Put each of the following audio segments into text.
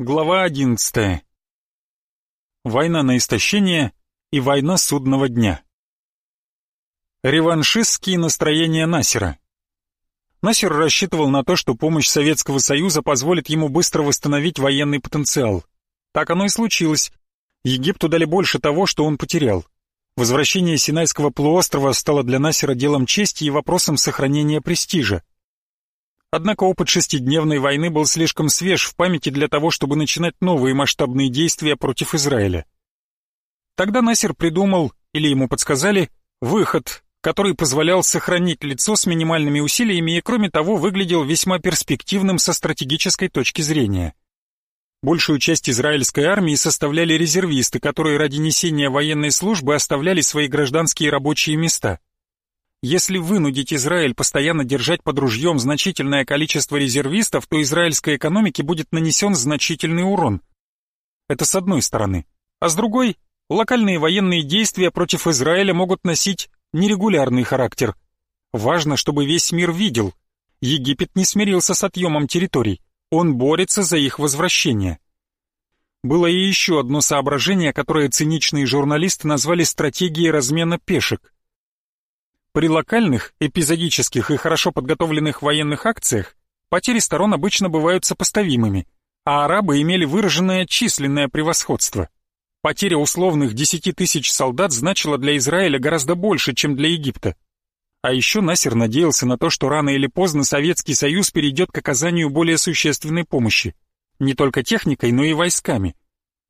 Глава 11. Война на истощение и война судного дня. Реваншистские настроения Насера. Насер рассчитывал на то, что помощь Советского Союза позволит ему быстро восстановить военный потенциал. Так оно и случилось. Египту дали больше того, что он потерял. Возвращение Синайского полуострова стало для Насера делом чести и вопросом сохранения престижа. Однако опыт шестидневной войны был слишком свеж в памяти для того, чтобы начинать новые масштабные действия против Израиля. Тогда Насер придумал, или ему подсказали, выход, который позволял сохранить лицо с минимальными усилиями и, кроме того, выглядел весьма перспективным со стратегической точки зрения. Большую часть израильской армии составляли резервисты, которые ради несения военной службы оставляли свои гражданские рабочие места – если вынудить Израиль постоянно держать под ружьем значительное количество резервистов, то израильской экономике будет нанесен значительный урон. Это с одной стороны. А с другой, локальные военные действия против Израиля могут носить нерегулярный характер. Важно, чтобы весь мир видел. Египет не смирился с отъемом территорий. Он борется за их возвращение. Было и еще одно соображение, которое циничные журналисты назвали стратегией размена пешек. При локальных, эпизодических и хорошо подготовленных военных акциях потери сторон обычно бывают сопоставимыми, а арабы имели выраженное численное превосходство. Потеря условных 10 тысяч солдат значила для Израиля гораздо больше, чем для Египта. А еще Насер надеялся на то, что рано или поздно Советский Союз перейдет к оказанию более существенной помощи. Не только техникой, но и войсками.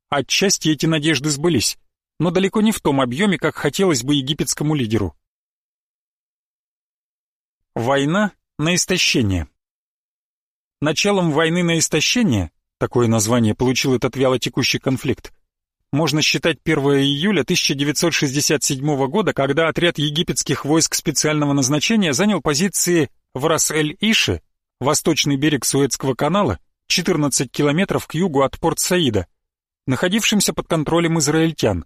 Отчасти эти надежды сбылись, но далеко не в том объеме, как хотелось бы египетскому лидеру. Война на истощение. Началом войны на истощение, такое название получил этот вялотекущий конфликт, можно считать 1 июля 1967 года, когда отряд египетских войск специального назначения занял позиции в Рас-эль-Ише, восточный берег Суэцкого канала, 14 километров к югу от Порт-Саида, находившимся под контролем израильтян.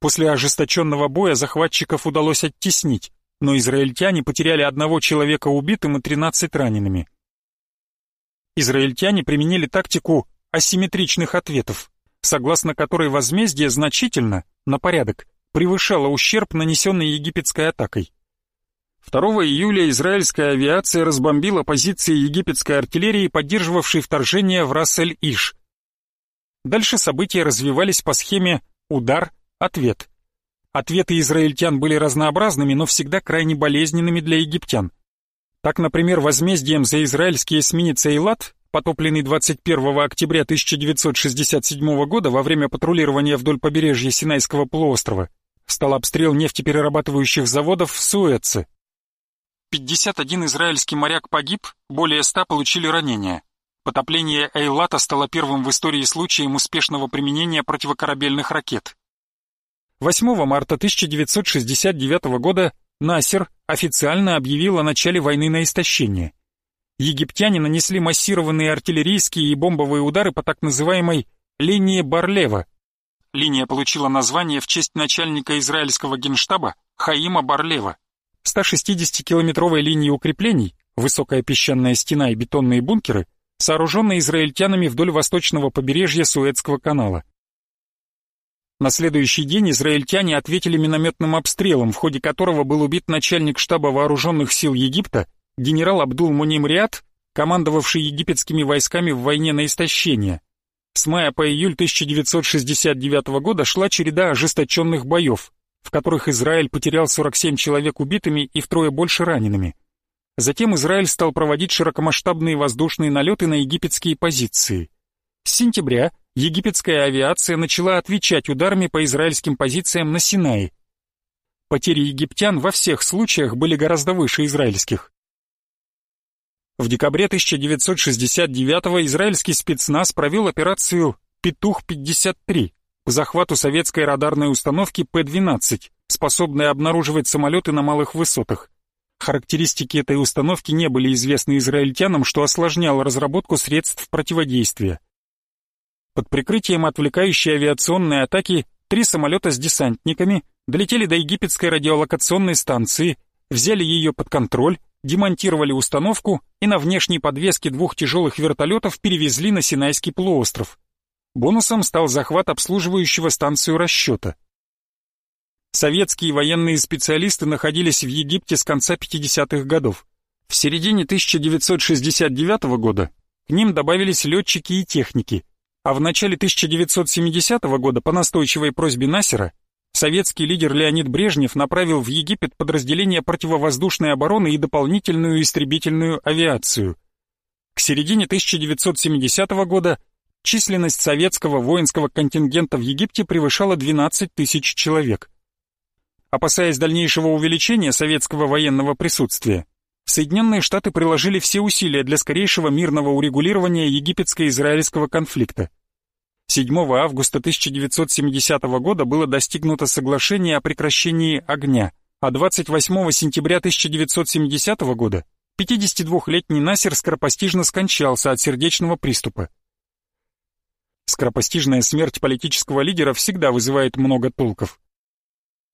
После ожесточенного боя захватчиков удалось оттеснить, но израильтяне потеряли одного человека убитым и 13 ранеными. Израильтяне применили тактику асимметричных ответов, согласно которой возмездие значительно, на порядок, превышало ущерб, нанесенный египетской атакой. 2 июля израильская авиация разбомбила позиции египетской артиллерии, поддерживавшей вторжение в Рассель-Иш. Дальше события развивались по схеме «удар-ответ». Ответы израильтян были разнообразными, но всегда крайне болезненными для египтян. Так, например, возмездием за израильский эсминец «Эйлат», потопленный 21 октября 1967 года во время патрулирования вдоль побережья Синайского полуострова, стал обстрел нефтеперерабатывающих заводов в Суэце. 51 израильский моряк погиб, более 100 получили ранения. Потопление Эйлата стало первым в истории случаем успешного применения противокорабельных ракет. 8 марта 1969 года Насер официально объявил о начале войны на истощение. Египтяне нанесли массированные артиллерийские и бомбовые удары по так называемой линии Барлева. Линия получила название в честь начальника израильского генштаба Хаима Барлева. 160-километровой линии укреплений, высокая песчаная стена и бетонные бункеры, сооруженные израильтянами вдоль восточного побережья Суэцкого канала. На следующий день израильтяне ответили минометным обстрелом, в ходе которого был убит начальник штаба вооруженных сил Египта, генерал Абдул-Муним Риад, командовавший египетскими войсками в войне на истощение. С мая по июль 1969 года шла череда ожесточенных боев, в которых Израиль потерял 47 человек убитыми и втрое больше ранеными. Затем Израиль стал проводить широкомасштабные воздушные налеты на египетские позиции. С сентября египетская авиация начала отвечать ударами по израильским позициям на Синае. Потери египтян во всех случаях были гораздо выше израильских. В декабре 1969-го израильский спецназ провел операцию «Петух-53» по захвату советской радарной установки П-12, способной обнаруживать самолеты на малых высотах. Характеристики этой установки не были известны израильтянам, что осложняло разработку средств противодействия. Под прикрытием отвлекающей авиационной атаки три самолета с десантниками долетели до египетской радиолокационной станции, взяли ее под контроль демонтировали установку и на внешней подвеске двух тяжелых вертолетов перевезли на Синайский полуостров. Бонусом стал захват обслуживающего станцию расчета. Советские военные специалисты находились в Египте с конца 50-х годов. В середине 1969 года к ним добавились летчики и техники, а в начале 1970 года по настойчивой просьбе Насера советский лидер Леонид Брежнев направил в Египет подразделения противовоздушной обороны и дополнительную истребительную авиацию. К середине 1970 года численность советского воинского контингента в Египте превышала 12 тысяч человек. Опасаясь дальнейшего увеличения советского военного присутствия, Соединенные Штаты приложили все усилия для скорейшего мирного урегулирования египетско-израильского конфликта. 7 августа 1970 года было достигнуто соглашение о прекращении огня, а 28 сентября 1970 года 52-летний Насер скоропостижно скончался от сердечного приступа. Скоропостижная смерть политического лидера всегда вызывает много толков.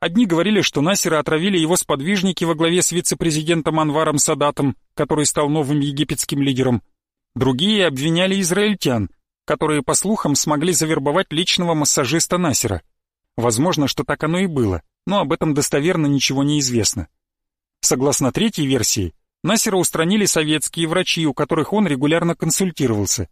Одни говорили, что Насера отравили его сподвижники во главе с вице-президентом Анваром Садатом, который стал новым египетским лидером. Другие обвиняли израильтян, которые, по слухам, смогли завербовать личного массажиста Насера. Возможно, что так оно и было, но об этом достоверно ничего не известно. Согласно третьей версии, Насера устранили советские врачи, у которых он регулярно консультировался.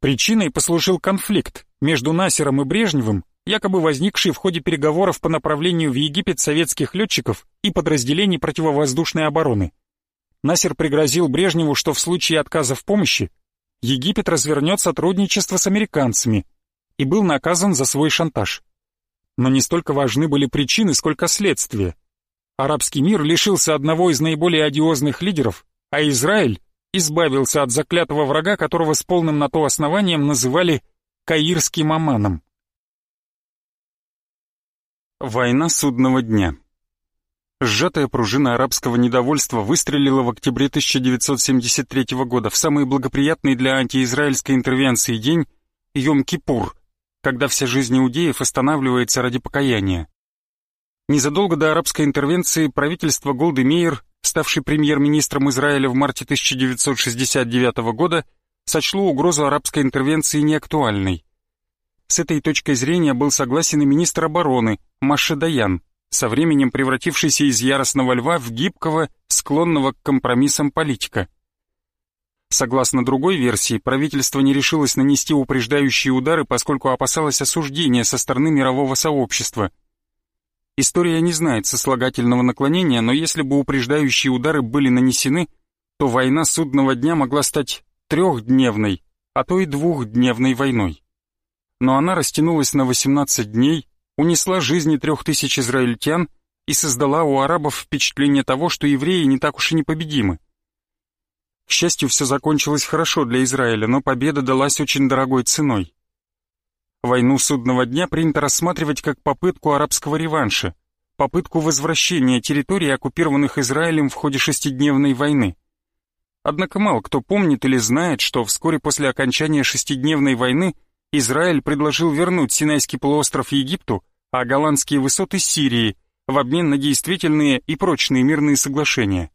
Причиной послужил конфликт между Насером и Брежневым якобы возникший в ходе переговоров по направлению в Египет советских летчиков и подразделений противовоздушной обороны. Насер пригрозил Брежневу, что в случае отказа в помощи Египет развернет сотрудничество с американцами и был наказан за свой шантаж. Но не столько важны были причины, сколько следствия. Арабский мир лишился одного из наиболее одиозных лидеров, а Израиль избавился от заклятого врага, которого с полным на то основанием называли «каирским аманом». Война судного дня. Сжатая пружина арабского недовольства выстрелила в октябре 1973 года в самый благоприятный для антиизраильской интервенции день Йом-Кипур, когда вся жизнь иудеев останавливается ради покаяния. Незадолго до арабской интервенции правительство Голды Мейер, ставший премьер-министром Израиля в марте 1969 года, сочло угрозу арабской интервенции неактуальной. С этой точкой зрения был согласен и министр обороны Маша Даян, со временем превратившийся из яростного льва в гибкого, склонного к компромиссам политика. Согласно другой версии, правительство не решилось нанести упреждающие удары, поскольку опасалось осуждения со стороны мирового сообщества. История не знает сослагательного наклонения, но если бы упреждающие удары были нанесены, то война судного дня могла стать трехдневной, а то и двухдневной войной но она растянулась на 18 дней, унесла жизни трех тысяч израильтян и создала у арабов впечатление того, что евреи не так уж и непобедимы. К счастью, все закончилось хорошо для Израиля, но победа далась очень дорогой ценой. Войну судного дня принято рассматривать как попытку арабского реванша, попытку возвращения территорий, оккупированных Израилем в ходе шестидневной войны. Однако мало кто помнит или знает, что вскоре после окончания шестидневной войны Израиль предложил вернуть Синайский полуостров Египту, а голландские высоты Сирии в обмен на действительные и прочные мирные соглашения.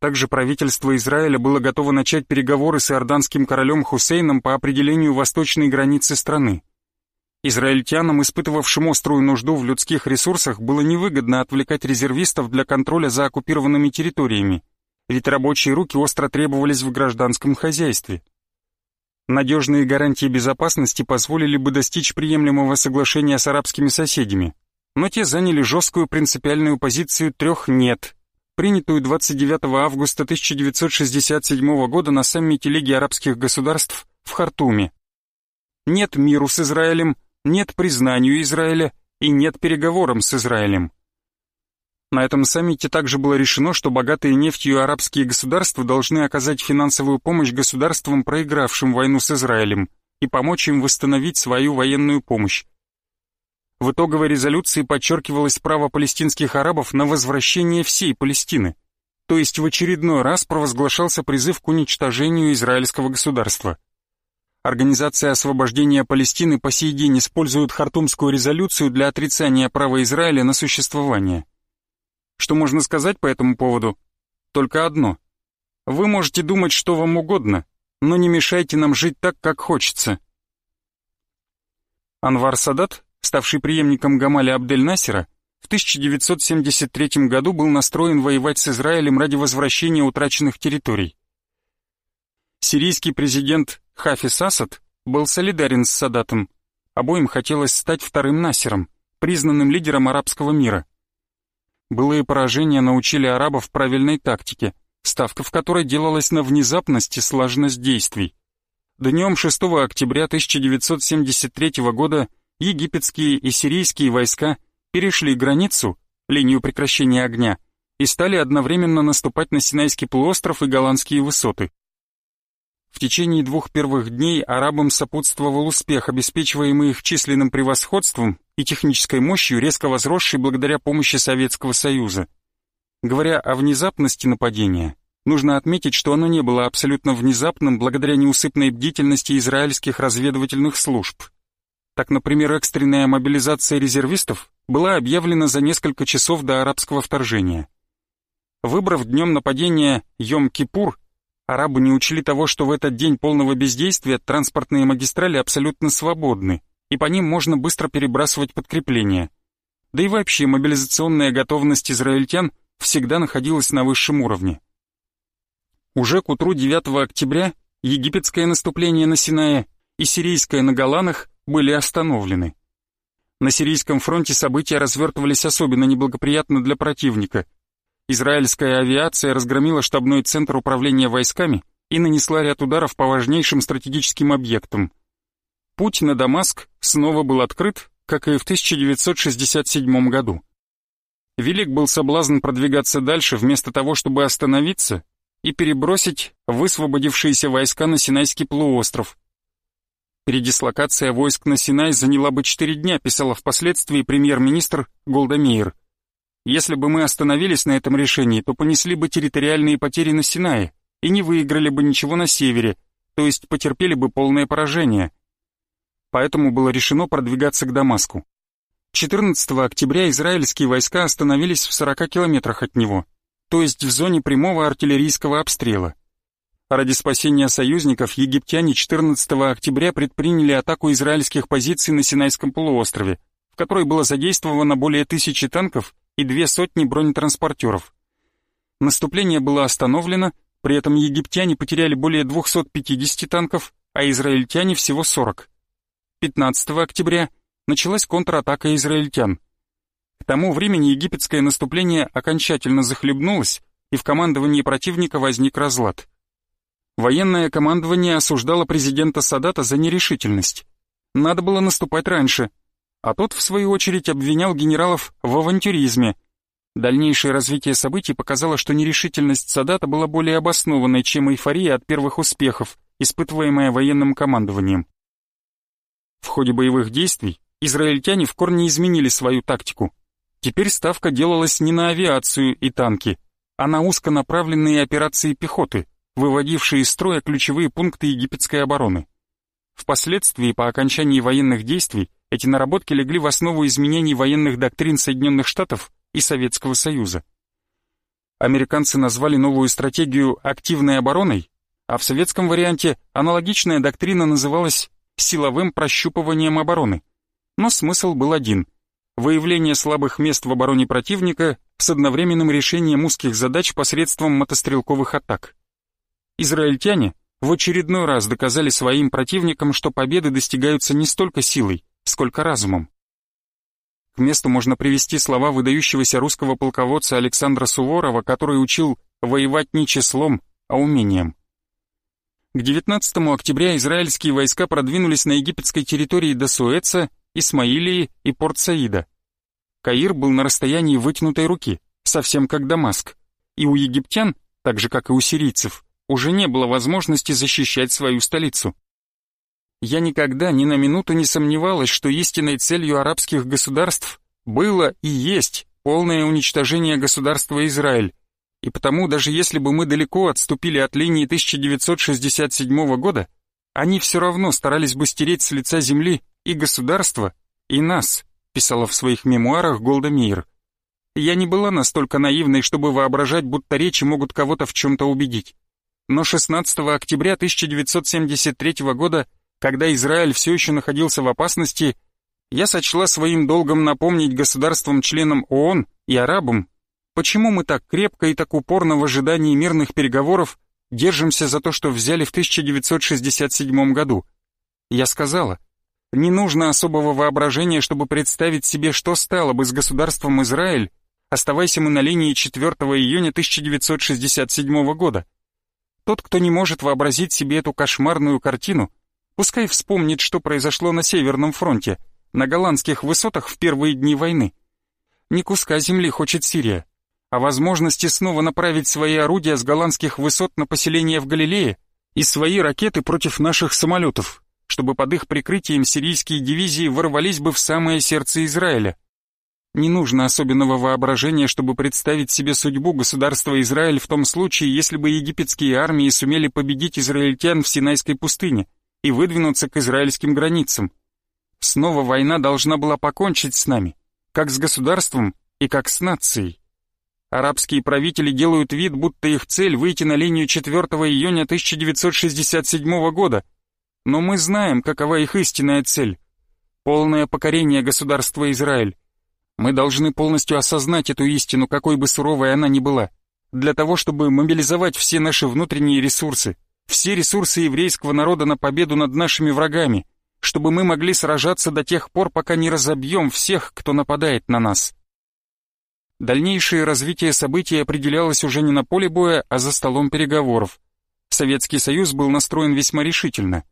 Также правительство Израиля было готово начать переговоры с иорданским королем Хусейном по определению восточной границы страны. Израильтянам, испытывавшим острую нужду в людских ресурсах, было невыгодно отвлекать резервистов для контроля за оккупированными территориями, ведь рабочие руки остро требовались в гражданском хозяйстве. Надежные гарантии безопасности позволили бы достичь приемлемого соглашения с арабскими соседями, но те заняли жесткую принципиальную позицию трех «нет», принятую 29 августа 1967 года на саммите Лиги арабских государств в Хартуме. Нет миру с Израилем, нет признанию Израиля и нет переговорам с Израилем. На этом саммите также было решено, что богатые нефтью арабские государства должны оказать финансовую помощь государствам, проигравшим войну с Израилем, и помочь им восстановить свою военную помощь. В итоговой резолюции подчеркивалось право палестинских арабов на возвращение всей Палестины, то есть в очередной раз провозглашался призыв к уничтожению израильского государства. Организация освобождения Палестины по сей день использует Хартумскую резолюцию для отрицания права Израиля на существование – Что можно сказать по этому поводу? Только одно. Вы можете думать, что вам угодно, но не мешайте нам жить так, как хочется. Анвар Садат, ставший преемником Гамаля Абдель-Насера, в 1973 году был настроен воевать с Израилем ради возвращения утраченных территорий. Сирийский президент Хафиз Асад был солидарен с Садатом. Обоим хотелось стать вторым Насером, признанным лидером арабского мира. Былые поражения научили арабов правильной тактике, ставка в которой делалась на внезапность и слаженность действий. Днем 6 октября 1973 года египетские и сирийские войска перешли границу, линию прекращения огня, и стали одновременно наступать на Синайский полуостров и голландские высоты. В течение двух первых дней арабам сопутствовал успех, обеспечиваемый их численным превосходством и технической мощью, резко возросшей благодаря помощи Советского Союза. Говоря о внезапности нападения, нужно отметить, что оно не было абсолютно внезапным благодаря неусыпной бдительности израильских разведывательных служб. Так, например, экстренная мобилизация резервистов была объявлена за несколько часов до арабского вторжения. Выбрав днем нападения Йом-Кипур, арабы не учли того, что в этот день полного бездействия транспортные магистрали абсолютно свободны, и по ним можно быстро перебрасывать подкрепления. Да и вообще мобилизационная готовность израильтян всегда находилась на высшем уровне. Уже к утру 9 октября египетское наступление на Синае и сирийское на Голанах были остановлены. На сирийском фронте события развертывались особенно неблагоприятно для противника. Израильская авиация разгромила штабной центр управления войсками и нанесла ряд ударов по важнейшим стратегическим объектам – Путь на Дамаск снова был открыт, как и в 1967 году. Велик был соблазн продвигаться дальше, вместо того, чтобы остановиться и перебросить высвободившиеся войска на Синайский полуостров. Передислокация войск на Синай заняла бы четыре дня, писала впоследствии премьер-министр Голдамейр. Если бы мы остановились на этом решении, то понесли бы территориальные потери на Синае и не выиграли бы ничего на севере, то есть потерпели бы полное поражение поэтому было решено продвигаться к Дамаску. 14 октября израильские войска остановились в 40 километрах от него, то есть в зоне прямого артиллерийского обстрела. Ради спасения союзников египтяне 14 октября предприняли атаку израильских позиций на Синайском полуострове, в которой было задействовано более тысячи танков и две сотни бронетранспортеров. Наступление было остановлено, при этом египтяне потеряли более 250 танков, а израильтяне всего 40. 15 октября началась контратака израильтян. К тому времени египетское наступление окончательно захлебнулось, и в командовании противника возник разлад. Военное командование осуждало президента Садата за нерешительность. Надо было наступать раньше, а тот, в свою очередь, обвинял генералов в авантюризме. Дальнейшее развитие событий показало, что нерешительность Садата была более обоснованной, чем эйфория от первых успехов, испытываемая военным командованием. В ходе боевых действий израильтяне в корне изменили свою тактику. Теперь ставка делалась не на авиацию и танки, а на узконаправленные операции пехоты, выводившие из строя ключевые пункты египетской обороны. Впоследствии, по окончании военных действий, эти наработки легли в основу изменений военных доктрин Соединенных Штатов и Советского Союза. Американцы назвали новую стратегию «активной обороной», а в советском варианте аналогичная доктрина называлась силовым прощупыванием обороны. Но смысл был один – выявление слабых мест в обороне противника с одновременным решением узких задач посредством мотострелковых атак. Израильтяне в очередной раз доказали своим противникам, что победы достигаются не столько силой, сколько разумом. К месту можно привести слова выдающегося русского полководца Александра Суворова, который учил воевать не числом, а умением. К 19 октября израильские войска продвинулись на египетской территории до Суэца, Исмаилии и Порт-Саида. Каир был на расстоянии вытянутой руки, совсем как Дамаск, и у египтян, так же как и у сирийцев, уже не было возможности защищать свою столицу. Я никогда ни на минуту не сомневалась, что истинной целью арабских государств было и есть полное уничтожение государства Израиль, и потому даже если бы мы далеко отступили от линии 1967 года, они все равно старались бы стереть с лица земли и государство, и нас, писала в своих мемуарах Голда Меир. Я не была настолько наивной, чтобы воображать, будто речи могут кого-то в чем-то убедить. Но 16 октября 1973 года, когда Израиль все еще находился в опасности, я сочла своим долгом напомнить государствам-членам ООН и арабам, почему мы так крепко и так упорно в ожидании мирных переговоров держимся за то, что взяли в 1967 году. Я сказала, не нужно особого воображения, чтобы представить себе, что стало бы с государством Израиль, оставайся мы на линии 4 июня 1967 года. Тот, кто не может вообразить себе эту кошмарную картину, пускай вспомнит, что произошло на Северном фронте, на голландских высотах в первые дни войны. Не куска земли хочет Сирия, а возможности снова направить свои орудия с голландских высот на поселение в Галилее и свои ракеты против наших самолетов, чтобы под их прикрытием сирийские дивизии ворвались бы в самое сердце Израиля. Не нужно особенного воображения, чтобы представить себе судьбу государства Израиль в том случае, если бы египетские армии сумели победить израильтян в Синайской пустыне и выдвинуться к израильским границам. Снова война должна была покончить с нами, как с государством и как с нацией. Арабские правители делают вид, будто их цель выйти на линию 4 июня 1967 года. Но мы знаем, какова их истинная цель. Полное покорение государства Израиль. Мы должны полностью осознать эту истину, какой бы суровой она ни была, для того, чтобы мобилизовать все наши внутренние ресурсы, все ресурсы еврейского народа на победу над нашими врагами, чтобы мы могли сражаться до тех пор, пока не разобьем всех, кто нападает на нас. Дальнейшее развитие событий определялось уже не на поле боя, а за столом переговоров. Советский Союз был настроен весьма решительно.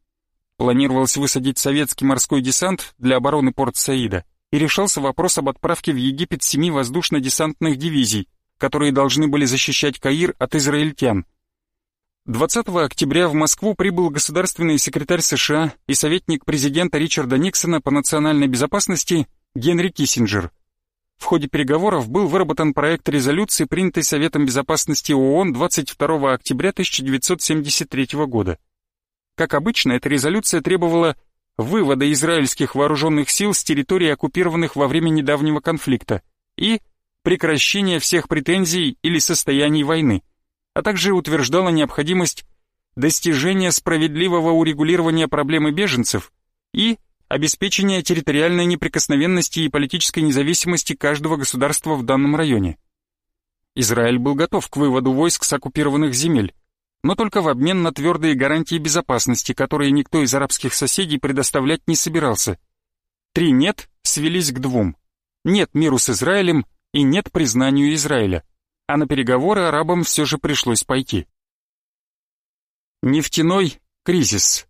Планировалось высадить советский морской десант для обороны Порт-Саида, и решался вопрос об отправке в Египет семи воздушно-десантных дивизий, которые должны были защищать Каир от израильтян. 20 октября в Москву прибыл государственный секретарь США и советник президента Ричарда Никсона по национальной безопасности Генри Киссинджер – в ходе переговоров был выработан проект резолюции, принятой Советом Безопасности ООН 22 октября 1973 года. Как обычно, эта резолюция требовала вывода израильских вооруженных сил с территорий, оккупированных во время недавнего конфликта, и прекращения всех претензий или состояний войны, а также утверждала необходимость достижения справедливого урегулирования проблемы беженцев и обеспечение территориальной неприкосновенности и политической независимости каждого государства в данном районе. Израиль был готов к выводу войск с оккупированных земель, но только в обмен на твердые гарантии безопасности, которые никто из арабских соседей предоставлять не собирался. Три «нет» свелись к двум. Нет миру с Израилем и нет признанию Израиля, а на переговоры арабам все же пришлось пойти. Нефтяной кризис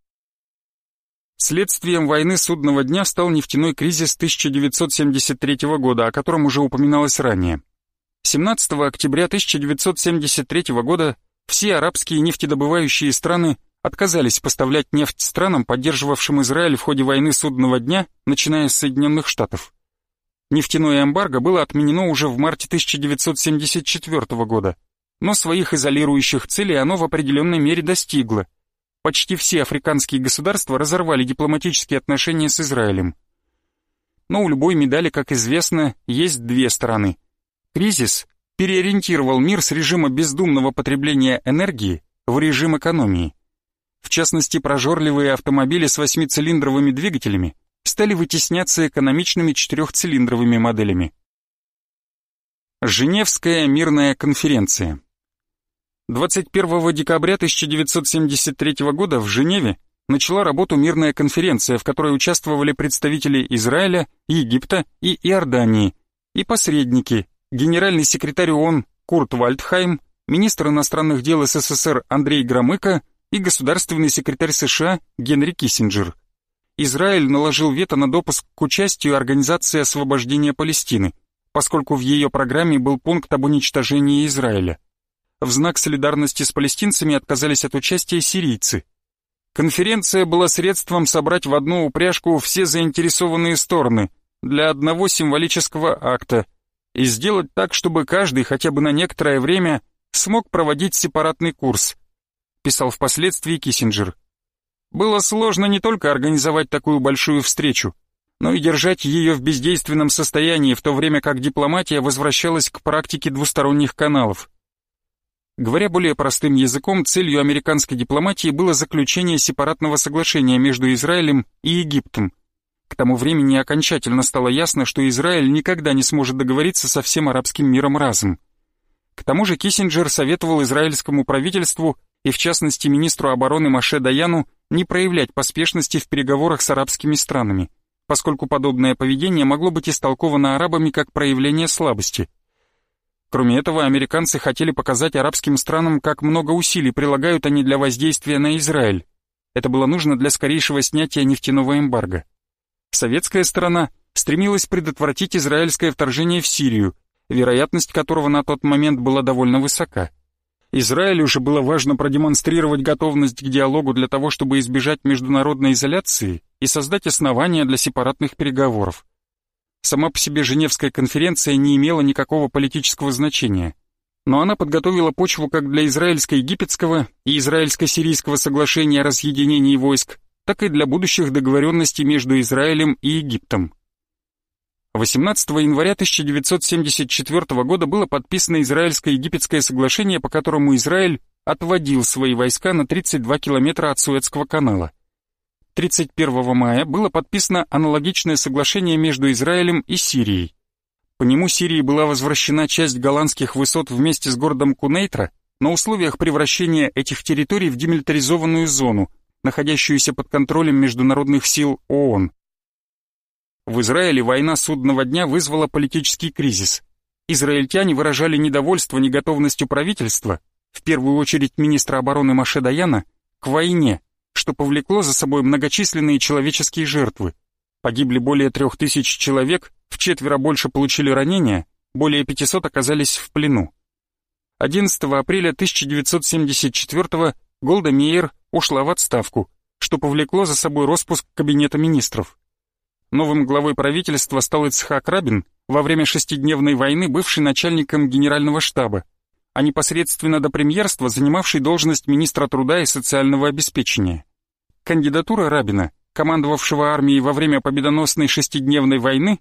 Следствием войны судного дня стал нефтяной кризис 1973 года, о котором уже упоминалось ранее. 17 октября 1973 года все арабские нефтедобывающие страны отказались поставлять нефть странам, поддерживавшим Израиль в ходе войны судного дня, начиная с Соединенных Штатов. Нефтяное эмбарго было отменено уже в марте 1974 года, но своих изолирующих целей оно в определенной мере достигло – почти все африканские государства разорвали дипломатические отношения с Израилем. Но у любой медали, как известно, есть две стороны. Кризис переориентировал мир с режима бездумного потребления энергии в режим экономии. В частности, прожорливые автомобили с восьмицилиндровыми двигателями стали вытесняться экономичными четырехцилиндровыми моделями. Женевская мирная конференция 21 декабря 1973 года в Женеве начала работу мирная конференция, в которой участвовали представители Израиля, Египта и Иордании и посредники, генеральный секретарь ООН Курт Вальдхайм, министр иностранных дел СССР Андрей Громыко и государственный секретарь США Генри Киссинджер. Израиль наложил вето на допуск к участию Организации освобождения Палестины, поскольку в ее программе был пункт об уничтожении Израиля в знак солидарности с палестинцами отказались от участия сирийцы. Конференция была средством собрать в одну упряжку все заинтересованные стороны для одного символического акта и сделать так, чтобы каждый хотя бы на некоторое время смог проводить сепаратный курс, писал впоследствии Киссинджер. Было сложно не только организовать такую большую встречу, но и держать ее в бездейственном состоянии, в то время как дипломатия возвращалась к практике двусторонних каналов. Говоря более простым языком, целью американской дипломатии было заключение сепаратного соглашения между Израилем и Египтом. К тому времени окончательно стало ясно, что Израиль никогда не сможет договориться со всем арабским миром разом. К тому же Киссинджер советовал израильскому правительству и в частности министру обороны Маше Даяну не проявлять поспешности в переговорах с арабскими странами, поскольку подобное поведение могло быть истолковано арабами как проявление слабости – Кроме этого, американцы хотели показать арабским странам, как много усилий прилагают они для воздействия на Израиль. Это было нужно для скорейшего снятия нефтяного эмбарго. Советская сторона стремилась предотвратить израильское вторжение в Сирию, вероятность которого на тот момент была довольно высока. Израилю же было важно продемонстрировать готовность к диалогу для того, чтобы избежать международной изоляции и создать основания для сепаратных переговоров. Сама по себе Женевская конференция не имела никакого политического значения, но она подготовила почву как для израильско-египетского и израильско-сирийского соглашения о разъединении войск, так и для будущих договоренностей между Израилем и Египтом. 18 января 1974 года было подписано Израильско-египетское соглашение, по которому Израиль отводил свои войска на 32 километра от Суэцкого канала. 31 мая было подписано аналогичное соглашение между Израилем и Сирией. По нему Сирии была возвращена часть голландских высот вместе с городом Кунейтра на условиях превращения этих территорий в демилитаризованную зону, находящуюся под контролем международных сил ООН. В Израиле война судного дня вызвала политический кризис. Израильтяне выражали недовольство неготовностью правительства, в первую очередь министра обороны Маше Даяна, к войне – что повлекло за собой многочисленные человеческие жертвы. Погибли более трех тысяч человек, в четверо больше получили ранения, более 500 оказались в плену. 11 апреля 1974 Голда Меир ушла в отставку, что повлекло за собой распуск Кабинета министров. Новым главой правительства стал Ицхак Рабин, во время шестидневной войны бывший начальником генерального штаба, а непосредственно до премьерства занимавший должность министра труда и социального обеспечения. Кандидатура Рабина, командовавшего армией во время победоносной шестидневной войны,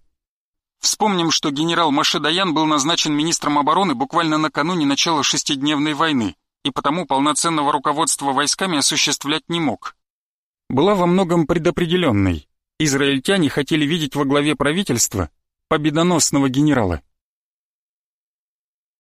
Вспомним, что генерал Машедаян был назначен министром обороны буквально накануне начала шестидневной войны и потому полноценного руководства войсками осуществлять не мог. Была во многом предопределенной. Израильтяне хотели видеть во главе правительства победоносного генерала.